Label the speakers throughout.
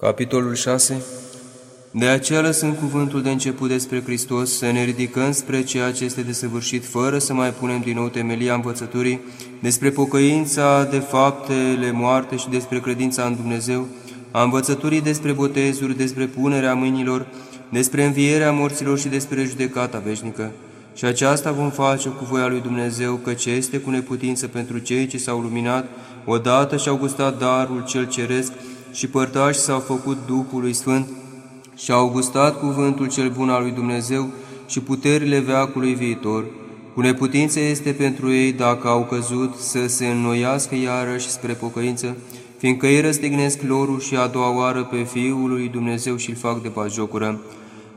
Speaker 1: Capitolul 6 De aceea lăsând cuvântul de început despre Hristos, să ne ridicăm spre ceea ce este desăvârșit, fără să mai punem din nou temelia învățăturii, despre pocăința de faptele moarte și despre credința în Dumnezeu, a învățăturii despre botezuri, despre punerea mâinilor, despre învierea morților și despre judecata veșnică. Și aceasta vom face cu voia lui Dumnezeu, căci este cu neputință pentru cei ce s-au luminat, odată și-au gustat darul cel ceresc, și părtași s-au făcut Duhului Sfânt și au gustat cuvântul cel bun al lui Dumnezeu și puterile veacului viitor. Cu neputință este pentru ei, dacă au căzut, să se înnoiască iarăși spre pocăință, fiindcă ei răstignesc lorul și a doua oară pe Fiul lui Dumnezeu și îl fac de bajocură.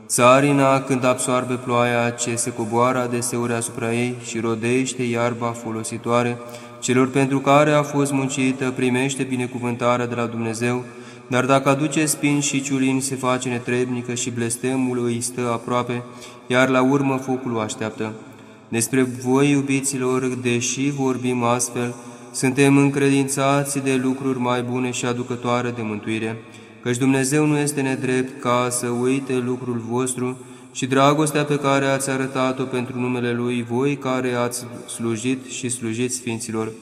Speaker 1: Țarina, când absoarbe ploaia ce se coboară adeseori asupra ei și rodește iarba folositoare, celor pentru care a fost muncită, primește binecuvântarea de la Dumnezeu, dar dacă aduce spin și ciulini, se face netrebnică și blestemul îi stă aproape, iar la urmă focul o așteaptă. Despre voi, iubiților, deși vorbim astfel, suntem încredințați de lucruri mai bune și aducătoare de mântuire, căci Dumnezeu nu este nedrept ca să uite lucrul vostru și dragostea pe care ați arătat-o pentru numele Lui, voi care ați slujit și slujiți Sfinților.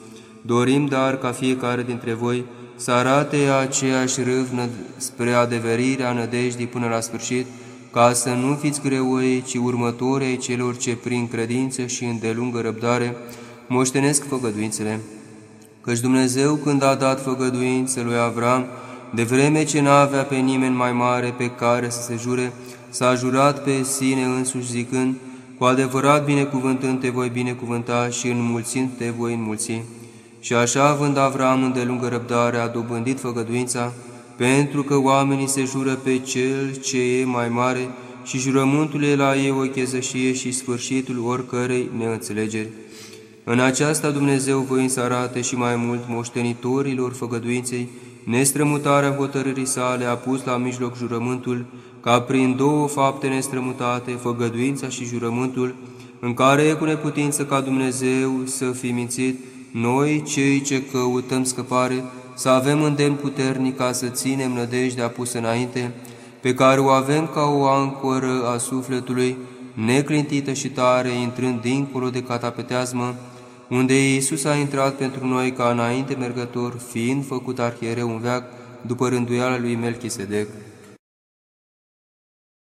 Speaker 1: Dorim, dar, ca fiecare dintre voi să arate aceeași râvnă spre adeverirea nădejdii până la sfârșit, ca să nu fiți greoi, ci următorii celor ce prin credință și îndelungă răbdare moștenesc făgăduințele. Căci Dumnezeu, când a dat făgăduință lui Avram, de vreme ce n-avea pe nimeni mai mare pe care să se jure, s-a jurat pe sine însuși zicând, cu adevărat binecuvântând te voi binecuvânta și înmulțind te voi înmulți. Și așa, având Avram îndelungă răbdare, a dobândit făgăduința, pentru că oamenii se jură pe Cel ce e mai mare și jurământul e la ei o chezășie și sfârșitul oricărei neînțelegeri. În aceasta Dumnezeu voi să arate și mai mult moștenitorilor făgăduinței, nestrămutarea hotărârii sale a pus la mijloc jurământul, ca prin două fapte nestrămutate, făgăduința și jurământul, în care e cu neputință ca Dumnezeu să fi mințit, noi, cei ce căutăm scăpare, să avem îndemn puternic ca să ținem nădejdea pusă înainte, pe care o avem ca o ancoră a sufletului, neclintită și tare, intrând dincolo de catapeteazmă, unde Iisus a intrat pentru noi ca înainte mergător, fiind făcut arhiereu un veac, după rânduiala lui Melchisedec.